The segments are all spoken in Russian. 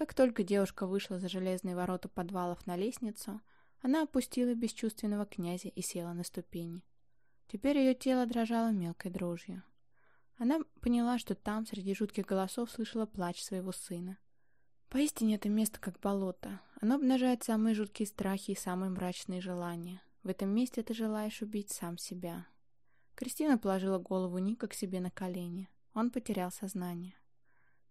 Как только девушка вышла за железные ворота подвалов на лестницу, она опустила бесчувственного князя и села на ступени. Теперь ее тело дрожало мелкой дрожью. Она поняла, что там, среди жутких голосов, слышала плач своего сына. Поистине это место как болото. Оно обнажает самые жуткие страхи и самые мрачные желания. В этом месте ты желаешь убить сам себя. Кристина положила голову Ника к себе на колени. Он потерял сознание.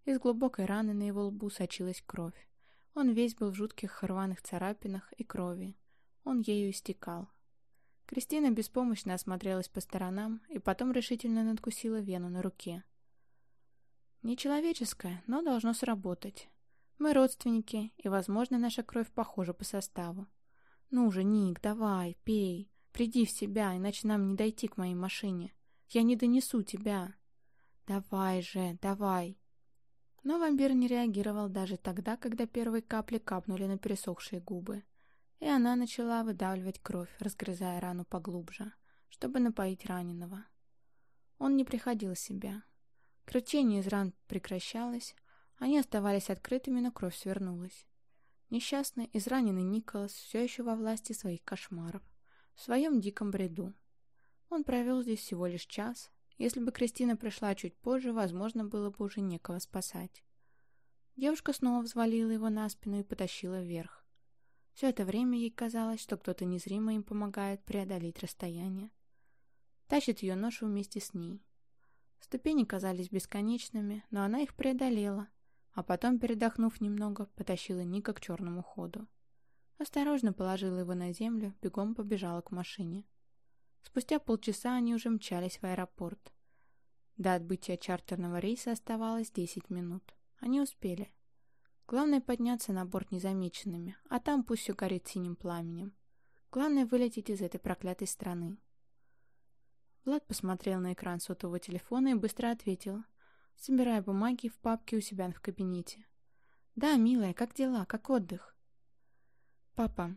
Из глубокой раны на его лбу сочилась кровь. Он весь был в жутких рваных царапинах и крови. Он ею истекал. Кристина беспомощно осмотрелась по сторонам и потом решительно надкусила вену на руке. Нечеловеческое, но должно сработать. Мы родственники, и, возможно, наша кровь похожа по составу. Ну же, Ник, давай, пей. Приди в себя, иначе нам не дойти к моей машине. Я не донесу тебя. Давай же, давай. Но вампир не реагировал даже тогда, когда первые капли капнули на пересохшие губы и она начала выдавливать кровь, разгрызая рану поглубже, чтобы напоить раненого. Он не приходил в себя. Кручение из ран прекращалось, они оставались открытыми, но кровь свернулась. Несчастный, израненный Николас все еще во власти своих кошмаров, в своем диком бреду. Он провел здесь всего лишь час. Если бы Кристина пришла чуть позже, возможно, было бы уже некого спасать. Девушка снова взвалила его на спину и потащила вверх. Все это время ей казалось, что кто-то незримо им помогает преодолеть расстояние. Тащит ее ношу вместе с ней. Ступени казались бесконечными, но она их преодолела, а потом, передохнув немного, потащила Ника к черному ходу. Осторожно положила его на землю, бегом побежала к машине. Спустя полчаса они уже мчались в аэропорт. До отбытия чартерного рейса оставалось 10 минут. Они успели. Главное подняться на борт незамеченными, а там пусть все горит синим пламенем. Главное вылететь из этой проклятой страны. Влад посмотрел на экран сотового телефона и быстро ответил, собирая бумаги в папке у себя в кабинете. «Да, милая, как дела? Как отдых?» «Папа,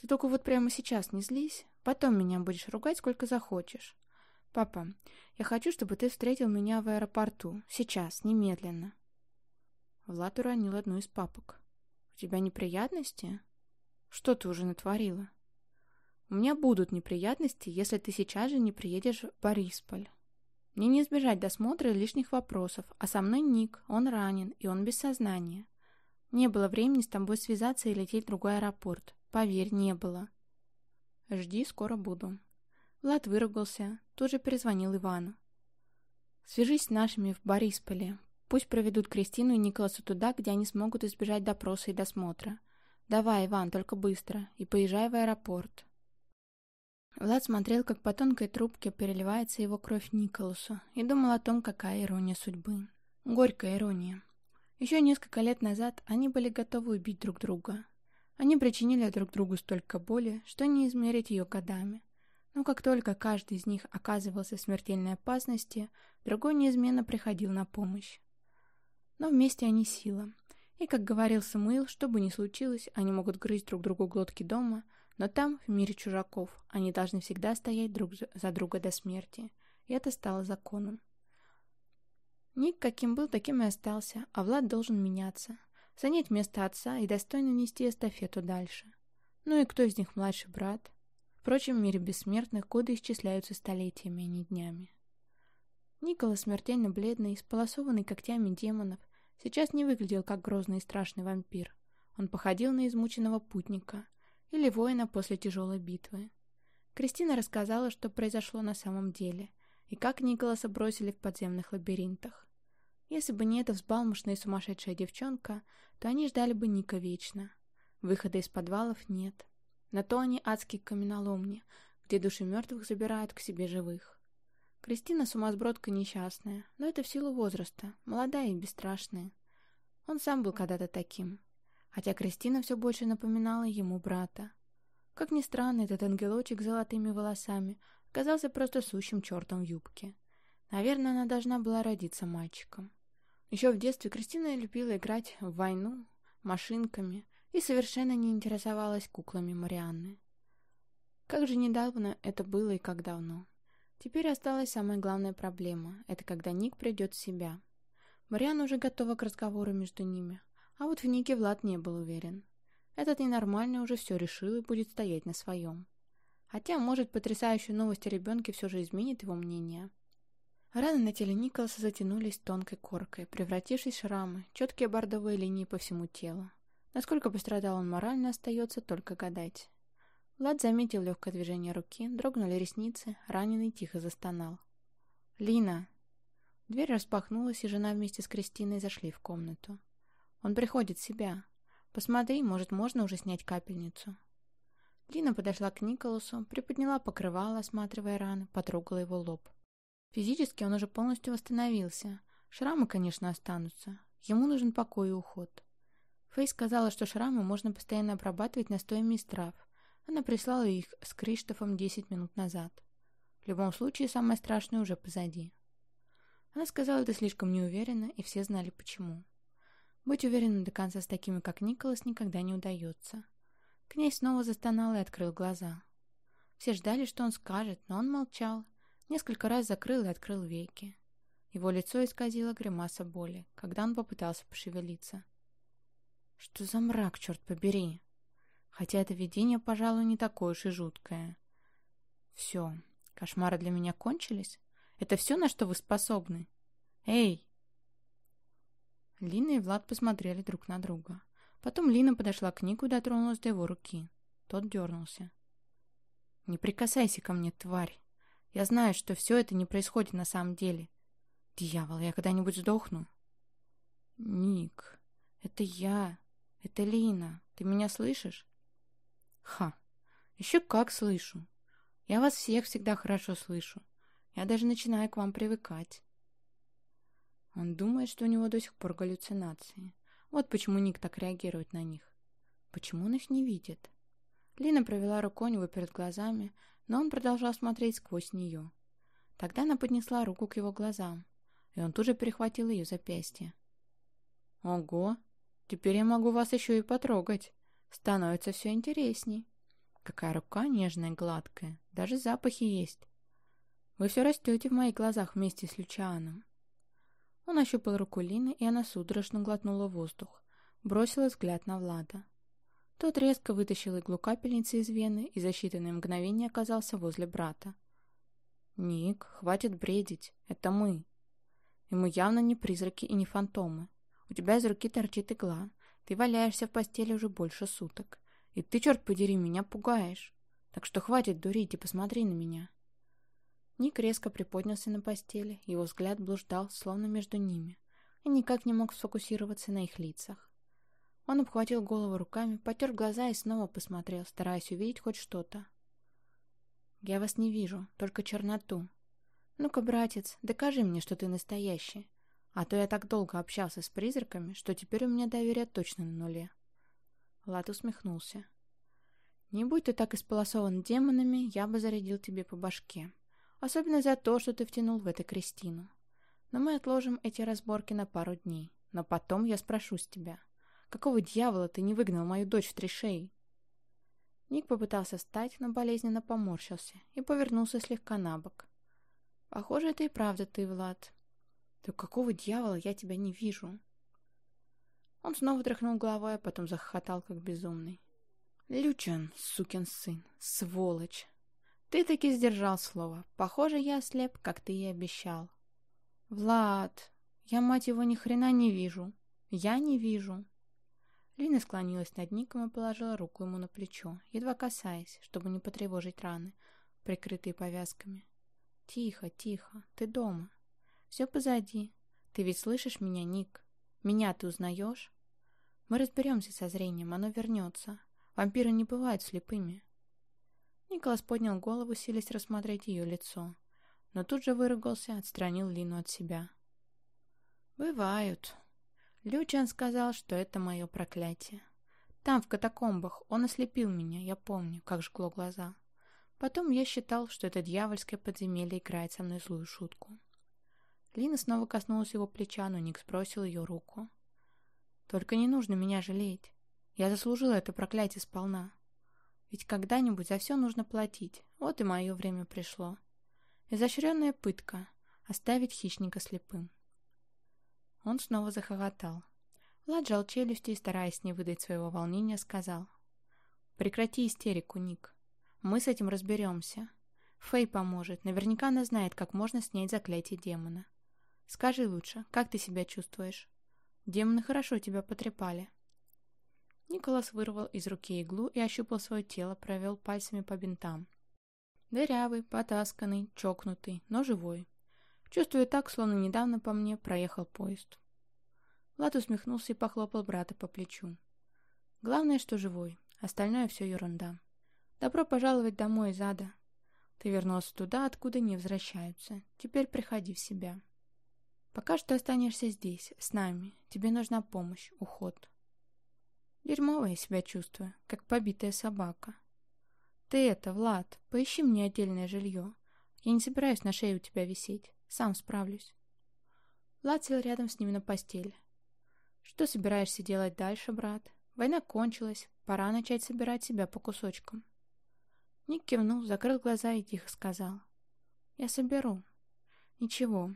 ты только вот прямо сейчас не злись, потом меня будешь ругать сколько захочешь. Папа, я хочу, чтобы ты встретил меня в аэропорту. Сейчас, немедленно». Влад уронил одну из папок. «У тебя неприятности? Что ты уже натворила?» «У меня будут неприятности, если ты сейчас же не приедешь в Борисполь. Мне не избежать досмотра и лишних вопросов, а со мной Ник, он ранен, и он без сознания. Не было времени с тобой связаться и лететь в другой аэропорт. Поверь, не было». «Жди, скоро буду». Влад выругался, тут же перезвонил Ивану. «Свяжись с нашими в Борисполе. Пусть проведут Кристину и Николасу туда, где они смогут избежать допроса и досмотра. Давай, Иван, только быстро, и поезжай в аэропорт. Влад смотрел, как по тонкой трубке переливается его кровь Николасу, и думал о том, какая ирония судьбы. Горькая ирония. Еще несколько лет назад они были готовы убить друг друга. Они причинили друг другу столько боли, что не измерить ее годами. Но как только каждый из них оказывался в смертельной опасности, другой неизменно приходил на помощь. Но вместе они сила. И, как говорил Самуил, что бы ни случилось, они могут грызть друг другу глотки дома, но там, в мире чужаков, они должны всегда стоять друг за друга до смерти. И это стало законом. Ник каким был, таким и остался, а Влад должен меняться, занять место отца и достойно нести эстафету дальше. Ну и кто из них младший брат? Впрочем, в мире бессмертных годы исчисляются столетиями, а не днями. Никола, смертельно бледный, сполосованный когтями демонов, Сейчас не выглядел как грозный и страшный вампир. Он походил на измученного путника или воина после тяжелой битвы. Кристина рассказала, что произошло на самом деле, и как Николаса бросили в подземных лабиринтах. Если бы не эта взбалмошная и сумасшедшая девчонка, то они ждали бы Ника вечно. Выхода из подвалов нет. На то они адские каменоломни, где души мертвых забирают к себе живых. Кристина сумасбродка несчастная, но это в силу возраста, молодая и бесстрашная. Он сам был когда-то таким, хотя Кристина все больше напоминала ему брата. Как ни странно, этот ангелочек с золотыми волосами оказался просто сущим чертом в юбке. Наверное, она должна была родиться мальчиком. Еще в детстве Кристина любила играть в войну, машинками и совершенно не интересовалась куклами Марианны. Как же недавно это было и как давно. Теперь осталась самая главная проблема – это когда Ник придет в себя. Мариана уже готова к разговору между ними. А вот в Нике Влад не был уверен. Этот ненормальный уже все решил и будет стоять на своем. Хотя, может, потрясающая новость о ребенке все же изменит его мнение. Раны на теле Николаса затянулись тонкой коркой, превратившись в шрамы, четкие бордовые линии по всему телу. Насколько пострадал он морально, остается только гадать. Влад заметил легкое движение руки, дрогнули ресницы, раненый тихо застонал. «Лина!» Дверь распахнулась, и жена вместе с Кристиной зашли в комнату. «Он приходит в себя. Посмотри, может, можно уже снять капельницу?» Лина подошла к Николасу, приподняла покрывало, осматривая раны, потрогала его лоб. Физически он уже полностью восстановился. Шрамы, конечно, останутся. Ему нужен покой и уход. Фэй сказала, что шрамы можно постоянно обрабатывать настоями из трав. Она прислала их с Криштофом 10 минут назад. В любом случае, самое страшное уже позади. Она сказала это слишком неуверенно, и все знали почему. Быть уверенным до конца с такими, как Николас, никогда не удается. Князь снова застонал и открыл глаза. Все ждали, что он скажет, но он молчал. Несколько раз закрыл и открыл веки. Его лицо исказило гримаса боли, когда он попытался пошевелиться. Что за мрак, черт побери? Хотя это видение, пожалуй, не такое уж и жуткое. Все, кошмары для меня кончились? Это все, на что вы способны? Эй! Лина и Влад посмотрели друг на друга. Потом Лина подошла к Нику и дотронулась до его руки. Тот дернулся. «Не прикасайся ко мне, тварь. Я знаю, что все это не происходит на самом деле. Дьявол, я когда-нибудь сдохну?» «Ник, это я. Это Лина. Ты меня слышишь?» «Ха! Еще как слышу. Я вас всех всегда хорошо слышу. Я даже начинаю к вам привыкать». Он думает, что у него до сих пор галлюцинации. Вот почему Ник так реагирует на них. Почему он их не видит? Лина провела рукой у него перед глазами, но он продолжал смотреть сквозь нее. Тогда она поднесла руку к его глазам, и он тут же перехватил ее запястье. «Ого! Теперь я могу вас еще и потрогать. Становится все интересней. Какая рука нежная и гладкая. Даже запахи есть. Вы все растете в моих глазах вместе с Лючаном. Он ощупал руку Лины, и она судорожно глотнула воздух. Бросила взгляд на Влада. Тот резко вытащил иглу капельницы из вены и за считанные мгновения оказался возле брата. «Ник, хватит бредить. Это мы. Мы явно не призраки и не фантомы. У тебя из руки торчит игла. Ты валяешься в постели уже больше суток. И ты, черт подери, меня пугаешь. Так что хватит дурить и посмотри на меня». Ник резко приподнялся на постели, его взгляд блуждал, словно между ними, и никак не мог сфокусироваться на их лицах. Он обхватил голову руками, потер глаза и снова посмотрел, стараясь увидеть хоть что-то. «Я вас не вижу, только черноту. Ну-ка, братец, докажи мне, что ты настоящий. А то я так долго общался с призраками, что теперь у меня доверие точно на нуле». Лат усмехнулся. «Не будь ты так исполосован демонами, я бы зарядил тебе по башке. Особенно за то, что ты втянул в это Кристину. Но мы отложим эти разборки на пару дней. Но потом я спрошу с тебя. Какого дьявола ты не выгнал мою дочь в три шеи? Ник попытался встать, но болезненно поморщился и повернулся слегка на бок. Похоже, это и правда ты, Влад. Да какого дьявола я тебя не вижу? Он снова тряхнул головой, а потом захохотал, как безумный. Лючан, сукин сын, сволочь. Ты таки сдержал слово. Похоже, я слеп, как ты и обещал. Влад, я, мать его, ни хрена не вижу. Я не вижу. Лина склонилась над Ником и положила руку ему на плечо, едва касаясь, чтобы не потревожить раны, прикрытые повязками. «Тихо, тихо, ты дома. Все позади. Ты ведь слышишь меня, Ник? Меня ты узнаешь? Мы разберемся со зрением, оно вернется. Вампиры не бывают слепыми. Николас поднял голову, силясь рассмотреть ее лицо, но тут же выругался, отстранил Лину от себя. «Бывают». Лючан сказал, что это мое проклятие. Там, в катакомбах, он ослепил меня, я помню, как жгло глаза. Потом я считал, что это дьявольское подземелье играет со мной злую шутку. Лина снова коснулась его плеча, но Ник сбросил ее руку. «Только не нужно меня жалеть. Я заслужила это проклятие сполна. Ведь когда-нибудь за все нужно платить. Вот и мое время пришло. Изощренная пытка — оставить хищника слепым. Он снова захохотал. Влад жал челюсти и, стараясь не выдать своего волнения, сказал. «Прекрати истерику, Ник. Мы с этим разберемся. Фэй поможет. Наверняка она знает, как можно снять заклятие демона. Скажи лучше, как ты себя чувствуешь? Демоны хорошо тебя потрепали». Николас вырвал из руки иглу и ощупал свое тело, провел пальцами по бинтам. Дырявый, потасканный, чокнутый, но живой. Чувствую так, словно недавно по мне проехал поезд. Влад усмехнулся и похлопал брата по плечу. Главное, что живой, остальное все ерунда. Добро пожаловать домой из ада. Ты вернулся туда, откуда не возвращаются. Теперь приходи в себя. Пока что останешься здесь, с нами. Тебе нужна помощь, уход. Дерьмово я себя чувствую, как побитая собака. Ты это, Влад, поищи мне отдельное жилье. Я не собираюсь на шее у тебя висеть. Сам справлюсь. Влад сел рядом с ними на постель. Что собираешься делать дальше, брат? Война кончилась, пора начать собирать себя по кусочкам. Ник кивнул, закрыл глаза и тихо сказал. Я соберу. Ничего.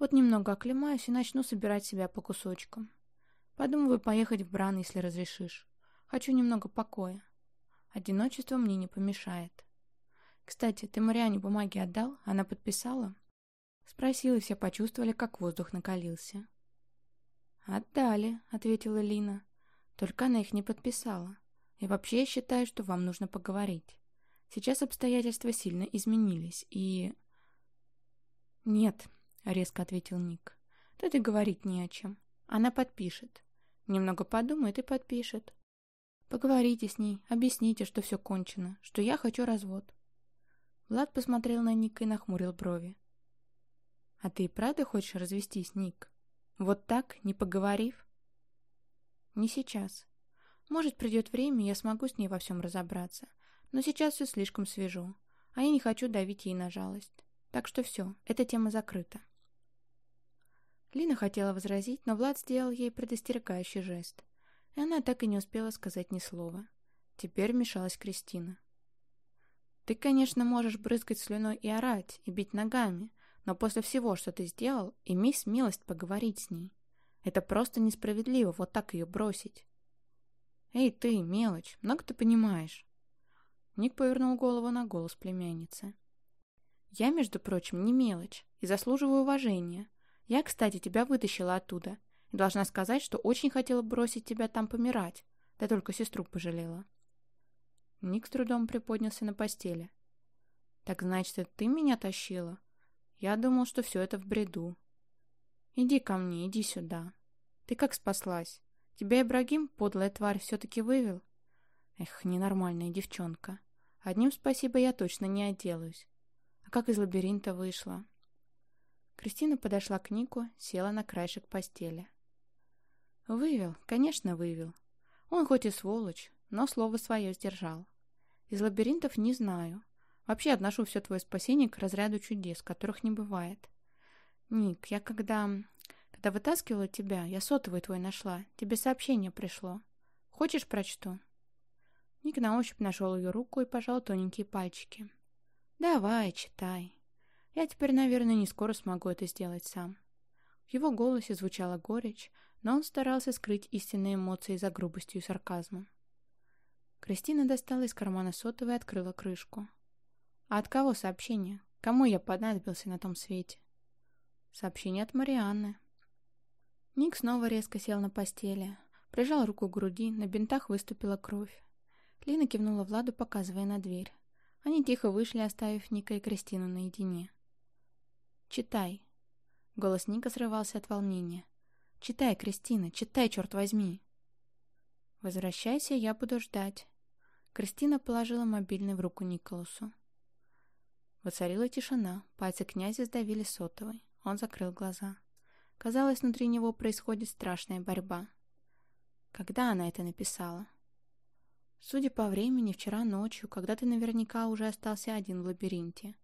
Вот немного оклемаюсь и начну собирать себя по кусочкам. Подумываю поехать в Бран, если разрешишь. Хочу немного покоя. Одиночество мне не помешает. Кстати, ты Мариане бумаги отдал? Она подписала? Спросил, и все почувствовали, как воздух накалился. «Отдали», — ответила Лина. «Только она их не подписала. И вообще я считаю, что вам нужно поговорить. Сейчас обстоятельства сильно изменились, и...» «Нет», — резко ответил Ник. «Тут и говорить не о чем. Она подпишет. Немного подумает и подпишет. Поговорите с ней, объясните, что все кончено, что я хочу развод». Влад посмотрел на Ника и нахмурил брови. «А ты и правда хочешь развестись, Ник?» Вот так, не поговорив? Не сейчас. Может, придет время, я смогу с ней во всем разобраться. Но сейчас все слишком свежо, а я не хочу давить ей на жалость. Так что все, эта тема закрыта. Лина хотела возразить, но Влад сделал ей предостерегающий жест. И она так и не успела сказать ни слова. Теперь вмешалась Кристина. «Ты, конечно, можешь брызгать слюной и орать, и бить ногами, но после всего, что ты сделал, имей смелость поговорить с ней. Это просто несправедливо вот так ее бросить. Эй, ты, мелочь, много ты понимаешь. Ник повернул голову на голос племянницы. Я, между прочим, не мелочь и заслуживаю уважения. Я, кстати, тебя вытащила оттуда и должна сказать, что очень хотела бросить тебя там помирать, да только сестру пожалела. Ник с трудом приподнялся на постели. «Так значит, это ты меня тащила? Я думал, что все это в бреду. Иди ко мне, иди сюда. Ты как спаслась? Тебя Ибрагим, подлая тварь, все-таки вывел? Эх, ненормальная девчонка. Одним спасибо я точно не отделаюсь. А как из лабиринта вышла? Кристина подошла к Нику, села на краешек постели. Вывел, конечно, вывел. Он хоть и сволочь, но слово свое сдержал. Из лабиринтов не знаю. Вообще отношу все твое спасение к разряду чудес, которых не бывает. Ник, я когда... Когда вытаскивала тебя, я сотовый твой нашла. Тебе сообщение пришло. Хочешь, прочту?» Ник на ощупь нашел ее руку и пожал тоненькие пальчики. «Давай, читай. Я теперь, наверное, не скоро смогу это сделать сам». В его голосе звучала горечь, но он старался скрыть истинные эмоции за грубостью и сарказмом. Кристина достала из кармана сотовый и открыла крышку. А от кого сообщение? Кому я понадобился на том свете? Сообщение от Марианны. Ник снова резко сел на постели. Прижал руку к груди, на бинтах выступила кровь. Лина кивнула Владу, показывая на дверь. Они тихо вышли, оставив Ника и Кристину наедине. «Читай». Голос Ника срывался от волнения. «Читай, Кристина, читай, черт возьми!» «Возвращайся, я буду ждать». Кристина положила мобильный в руку Николасу. Воцарила тишина, пальцы князя сдавили сотовой. Он закрыл глаза. Казалось, внутри него происходит страшная борьба. Когда она это написала? Судя по времени, вчера ночью, когда ты наверняка уже остался один в лабиринте.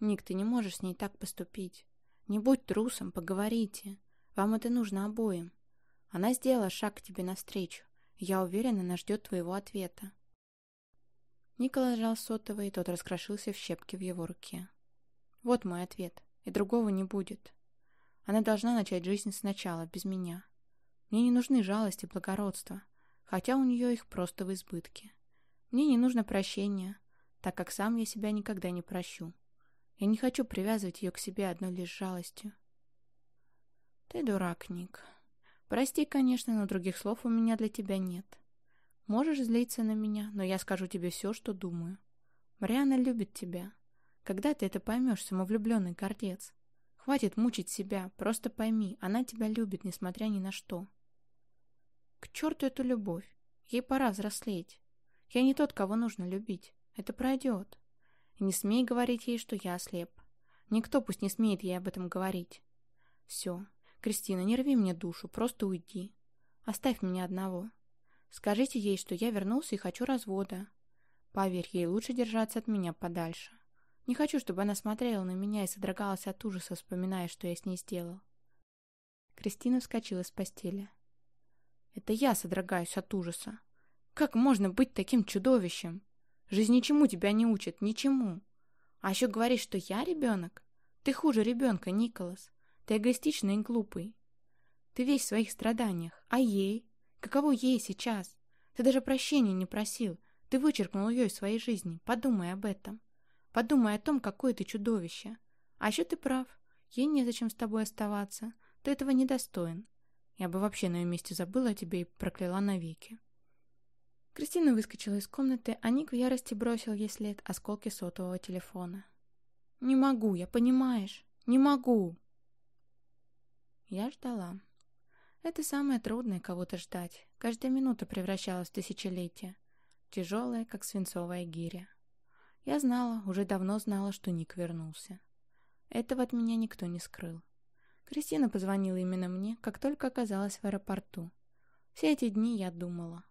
Ник, ты не можешь с ней так поступить. Не будь трусом, поговорите. Вам это нужно обоим. Она сделала шаг к тебе навстречу. Я уверена, она ждет твоего ответа. Николай сжал сотовый, и тот раскрошился в щепки в его руке. Вот мой ответ, и другого не будет. Она должна начать жизнь сначала, без меня. Мне не нужны жалости и благородство, хотя у нее их просто в избытке. Мне не нужно прощения, так как сам я себя никогда не прощу. Я не хочу привязывать ее к себе одной лишь жалостью. Ты дурак, Ник. Прости, конечно, но других слов у меня для тебя нет. Можешь злиться на меня, но я скажу тебе все, что думаю. Мариана любит тебя. Когда ты это поймешь, самовлюбленный гордец? Хватит мучить себя, просто пойми, она тебя любит, несмотря ни на что. К черту эту любовь. Ей пора взрослеть. Я не тот, кого нужно любить. Это пройдет. И не смей говорить ей, что я ослеп. Никто пусть не смеет ей об этом говорить. Все. Кристина, не рви мне душу, просто уйди. Оставь меня одного. Скажите ей, что я вернулся и хочу развода. Поверь, ей лучше держаться от меня подальше. Не хочу, чтобы она смотрела на меня и содрогалась от ужаса, вспоминая, что я с ней сделал. Кристина вскочила с постели. «Это я содрогаюсь от ужаса. Как можно быть таким чудовищем? Жизнь ничему тебя не учит, ничему. А еще говоришь, что я ребенок? Ты хуже ребенка, Николас. Ты эгоистичный и глупый. Ты весь в своих страданиях. А ей? Каково ей сейчас? Ты даже прощения не просил. Ты вычеркнул ее из своей жизни. Подумай об этом. Подумай о том, какое ты чудовище. А еще ты прав. Ей незачем с тобой оставаться. Ты этого недостоин. Я бы вообще на ее месте забыла о тебе и прокляла навеки. Кристина выскочила из комнаты, а Ник в ярости бросил ей след осколки сотового телефона. «Не могу, я понимаешь? Не могу!» Я ждала. Это самое трудное кого-то ждать. Каждая минута превращалась в тысячелетие. Тяжелая, как свинцовая гиря. Я знала, уже давно знала, что Ник вернулся. Этого от меня никто не скрыл. Кристина позвонила именно мне, как только оказалась в аэропорту. Все эти дни я думала,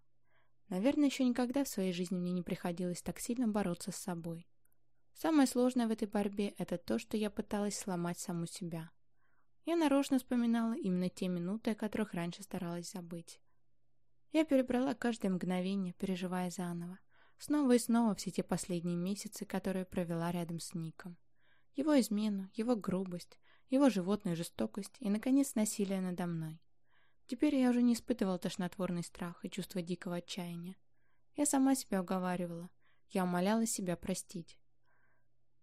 Наверное, еще никогда в своей жизни мне не приходилось так сильно бороться с собой. Самое сложное в этой борьбе – это то, что я пыталась сломать саму себя. Я нарочно вспоминала именно те минуты, о которых раньше старалась забыть. Я перебрала каждое мгновение, переживая заново. Снова и снова все те последние месяцы, которые провела рядом с Ником. Его измену, его грубость, его животную жестокость и, наконец, насилие надо мной. Теперь я уже не испытывал тошнотворный страх и чувство дикого отчаяния. Я сама себя уговаривала. Я умоляла себя простить.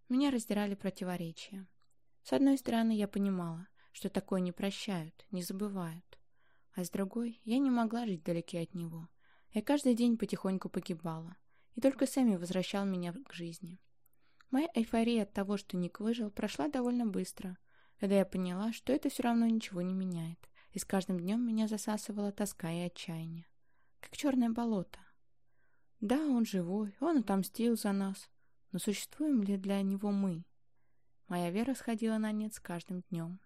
Меня раздирали противоречия. С одной стороны, я понимала, что такое не прощают, не забывают. А с другой, я не могла жить вдалеке от него. Я каждый день потихоньку погибала. И только Сэмми возвращал меня к жизни. Моя эйфория от того, что Ник выжил, прошла довольно быстро, когда я поняла, что это все равно ничего не меняет и с каждым днем меня засасывала тоска и отчаяние. Как черное болото. Да, он живой, он отомстил за нас, но существуем ли для него мы? Моя вера сходила на нет с каждым днем.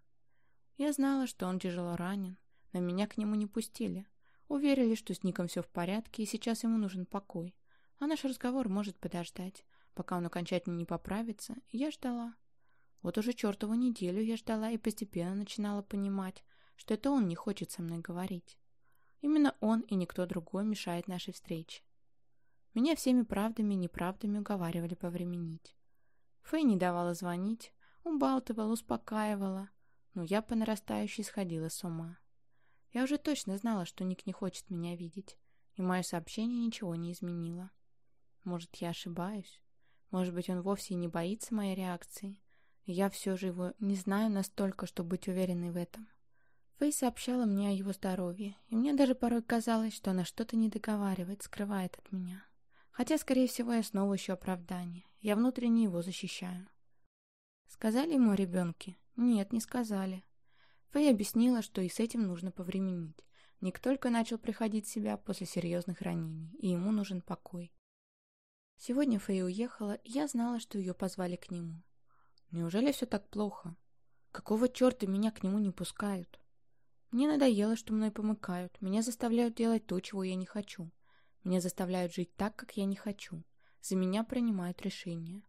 Я знала, что он тяжело ранен, но меня к нему не пустили. Уверили, что с Ником все в порядке, и сейчас ему нужен покой. А наш разговор может подождать, пока он окончательно не поправится, я ждала. Вот уже чертову неделю я ждала и постепенно начинала понимать, что это он не хочет со мной говорить. Именно он и никто другой мешает нашей встрече. Меня всеми правдами и неправдами уговаривали повременить. Фэй не давала звонить, убалтывала, успокаивала, но я по нарастающей сходила с ума. Я уже точно знала, что Ник не хочет меня видеть, и мое сообщение ничего не изменило. Может, я ошибаюсь? Может быть, он вовсе не боится моей реакции, я все же его не знаю настолько, чтобы быть уверенной в этом. Фэй сообщала мне о его здоровье, и мне даже порой казалось, что она что-то не договаривает, скрывает от меня. Хотя, скорее всего, я снова ищу оправдание. Я внутренне его защищаю. Сказали ему о ребенке? Нет, не сказали. Фэй объяснила, что и с этим нужно повременить. Ник только начал приходить в себя после серьезных ранений, и ему нужен покой. Сегодня Фэй уехала, и я знала, что ее позвали к нему. Неужели все так плохо? Какого черта меня к нему не пускают? Мне надоело, что мной помыкают. Меня заставляют делать то, чего я не хочу. Меня заставляют жить так, как я не хочу. За меня принимают решения.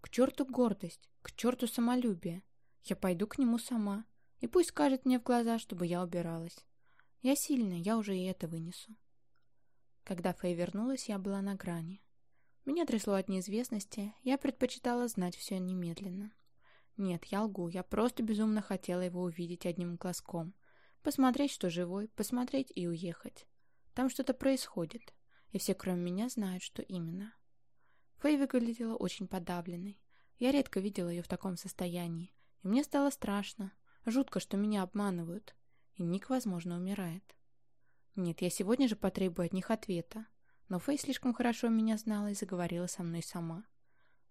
К черту гордость, к черту самолюбие. Я пойду к нему сама. И пусть скажет мне в глаза, чтобы я убиралась. Я сильная, я уже и это вынесу. Когда Фэй вернулась, я была на грани. Меня трясло от неизвестности, я предпочитала знать все немедленно. Нет, я лгу, я просто безумно хотела его увидеть одним глазком. Посмотреть, что живой, посмотреть и уехать. Там что-то происходит, и все, кроме меня, знают, что именно. Фэй выглядела очень подавленной. Я редко видела ее в таком состоянии, и мне стало страшно, жутко, что меня обманывают, и Ник, возможно, умирает. Нет, я сегодня же потребую от них ответа, но Фэй слишком хорошо меня знала и заговорила со мной сама.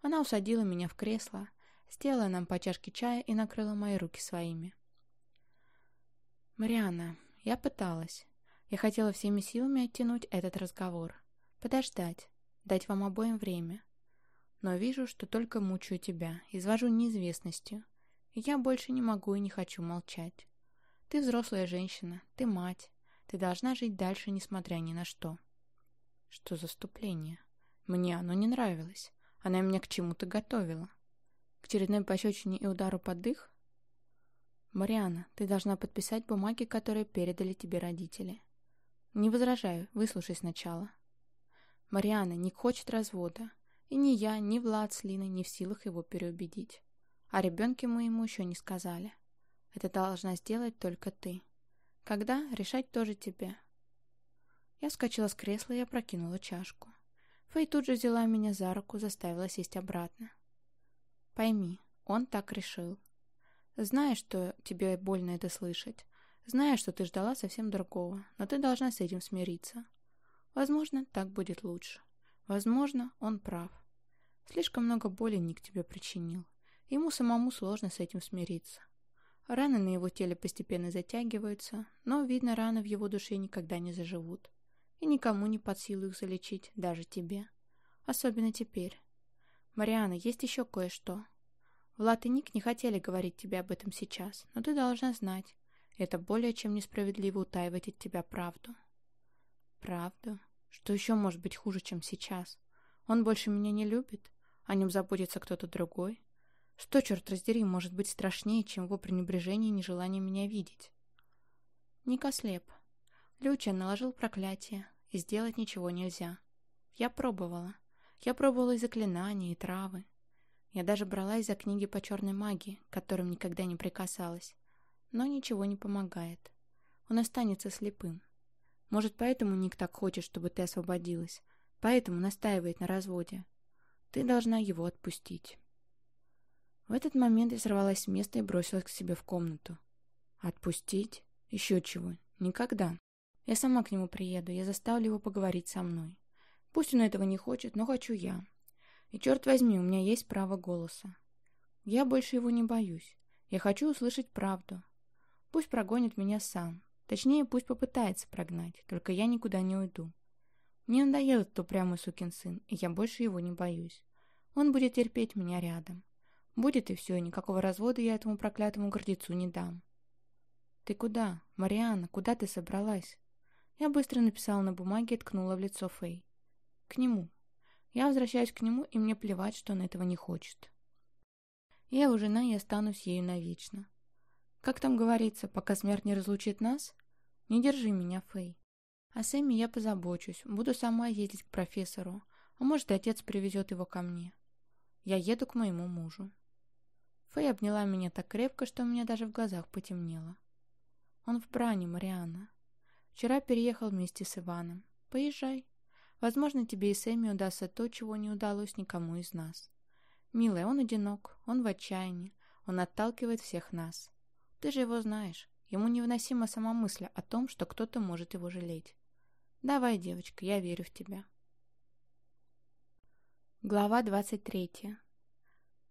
Она усадила меня в кресло, сделала нам по чашке чая и накрыла мои руки своими. «Марианна, я пыталась. Я хотела всеми силами оттянуть этот разговор. Подождать, дать вам обоим время. Но вижу, что только мучаю тебя, извожу неизвестностью. Я больше не могу и не хочу молчать. Ты взрослая женщина, ты мать. Ты должна жить дальше, несмотря ни на что». Что за ступление? Мне оно не нравилось. Она меня к чему-то готовила. К очередной пощечине и удару под дых? «Мариана, ты должна подписать бумаги, которые передали тебе родители». «Не возражаю, выслушай сначала». Мариана не хочет развода, и ни я, ни Влад с Линой не в силах его переубедить. О ребенке мы ему еще не сказали. Это должна сделать только ты. Когда, решать тоже тебе. Я вскочила с кресла и опрокинула чашку. Фэй тут же взяла меня за руку, заставила сесть обратно. Пойми, он так решил. Зная, что тебе больно это слышать, зная, что ты ждала совсем другого, но ты должна с этим смириться. Возможно, так будет лучше. Возможно, он прав. Слишком много боли Ник тебе причинил. Ему самому сложно с этим смириться. Раны на его теле постепенно затягиваются, но, видно, раны в его душе никогда не заживут и никому не под силу их залечить, даже тебе. Особенно теперь. Мариана, есть еще кое-что. Влад и Ник не хотели говорить тебе об этом сейчас, но ты должна знать. Это более чем несправедливо утаивать от тебя правду. Правду? Что еще может быть хуже, чем сейчас? Он больше меня не любит? О нем заботится кто-то другой? Что, черт раздери, может быть страшнее, чем его пренебрежение и нежелание меня видеть? Ник ослеп, Люча наложил проклятие, и сделать ничего нельзя. Я пробовала. Я пробовала и заклинания, и травы. Я даже бралась за книги по черной магии, к которым никогда не прикасалась. Но ничего не помогает. Он останется слепым. Может, поэтому Ник так хочет, чтобы ты освободилась. Поэтому настаивает на разводе. Ты должна его отпустить. В этот момент я сорвалась с места и бросилась к себе в комнату. Отпустить? Еще чего? Никогда. Я сама к нему приеду, я заставлю его поговорить со мной. Пусть он этого не хочет, но хочу я. И черт возьми, у меня есть право голоса. Я больше его не боюсь. Я хочу услышать правду. Пусть прогонит меня сам. Точнее, пусть попытается прогнать, только я никуда не уйду. Мне надоел этот упрямый сукин сын, и я больше его не боюсь. Он будет терпеть меня рядом. Будет и все, и никакого развода я этому проклятому гордецу не дам. «Ты куда? Марианна, куда ты собралась?» Я быстро написала на бумаге и ткнула в лицо Фэй. К нему. Я возвращаюсь к нему, и мне плевать, что он этого не хочет. Я его жена и останусь ею навечно. Как там говорится, пока смерть не разлучит нас? Не держи меня, Фэй. О Сэмми я позабочусь, буду сама ездить к профессору, а может, отец привезет его ко мне. Я еду к моему мужу. Фэй обняла меня так крепко, что у меня даже в глазах потемнело. Он в брани, Марианна. Вчера переехал вместе с Иваном. Поезжай. Возможно, тебе и Сэмми удастся то, чего не удалось никому из нас. Милая, он одинок, он в отчаянии, он отталкивает всех нас. Ты же его знаешь. Ему невыносима сама мысль о том, что кто-то может его жалеть. Давай, девочка, я верю в тебя. Глава 23.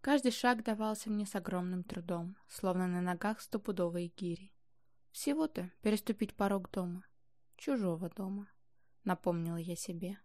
Каждый шаг давался мне с огромным трудом, словно на ногах стопудовые гири. Всего-то переступить порог дома чужого дома, напомнила я себе.